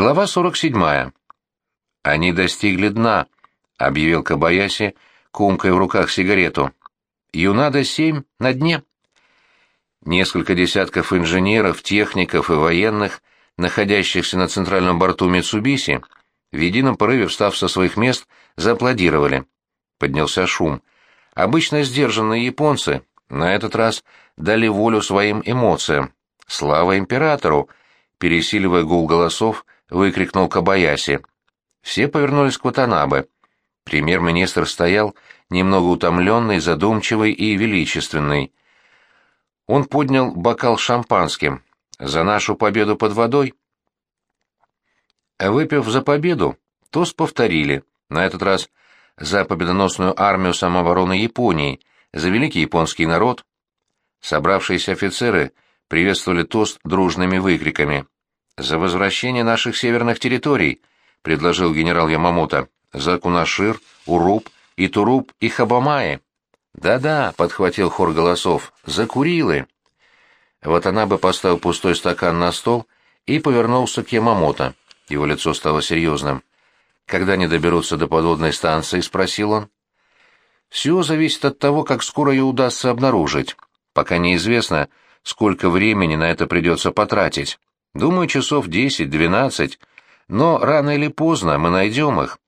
Глава 47. «Они достигли дна», — объявил Кабаяси, кумкой в руках сигарету. «Юнада-7 на дне». Несколько десятков инженеров, техников и военных, находящихся на центральном борту Митсубиси, в едином порыве встав со своих мест, зааплодировали. Поднялся шум. Обычно сдержанные японцы на этот раз дали волю своим эмоциям. «Слава императору!» Пересиливая гул голосов, — выкрикнул Кабаяси. Все повернулись к Ватанабе. Премьер-министр стоял, немного утомленный, задумчивый и величественный. Он поднял бокал шампанским. «За нашу победу под водой?» Выпив за победу, тост повторили, на этот раз за победоносную армию самообороны Японии, за великий японский народ. Собравшиеся офицеры приветствовали тост дружными выкриками. «За возвращение наших северных территорий», — предложил генерал Ямамото. «За Кунашир, Уруб, и Туруб, и Хабамаи». «Да-да», — подхватил хор голосов, — «за Курилы». Вот она бы поставил пустой стакан на стол и повернулся к Ямамото. Его лицо стало серьезным. «Когда они доберутся до подводной станции?» — спросил он. «Все зависит от того, как скоро ее удастся обнаружить. Пока неизвестно, сколько времени на это придется потратить. Думаю, часов десять-двенадцать, но рано или поздно мы найдем их.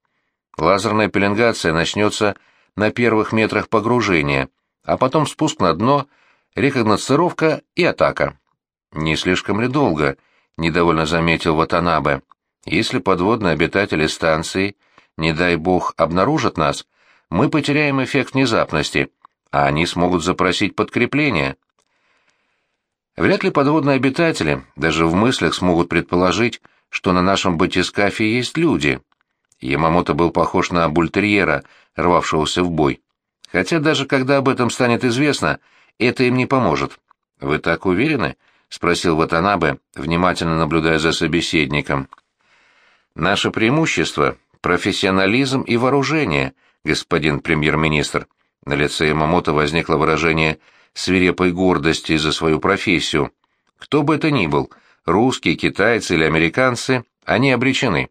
Лазерная пеленгация начнется на первых метрах погружения, а потом спуск на дно, рекогносцировка и атака. Не слишком ли долго, недовольно заметил Ватанабе. Если подводные обитатели станции, не дай бог, обнаружат нас, мы потеряем эффект внезапности, а они смогут запросить подкрепление. Вряд ли подводные обитатели даже в мыслях смогут предположить, что на нашем батискафе есть люди. Ямамото был похож на бультерьера, рвавшегося в бой. Хотя даже когда об этом станет известно, это им не поможет. «Вы так уверены?» — спросил Ватанабе, внимательно наблюдая за собеседником. «Наше преимущество — профессионализм и вооружение, господин премьер-министр». На лице Ямамото возникло выражение свирепой гордости за свою профессию. Кто бы это ни был, русские, китайцы или американцы, они обречены.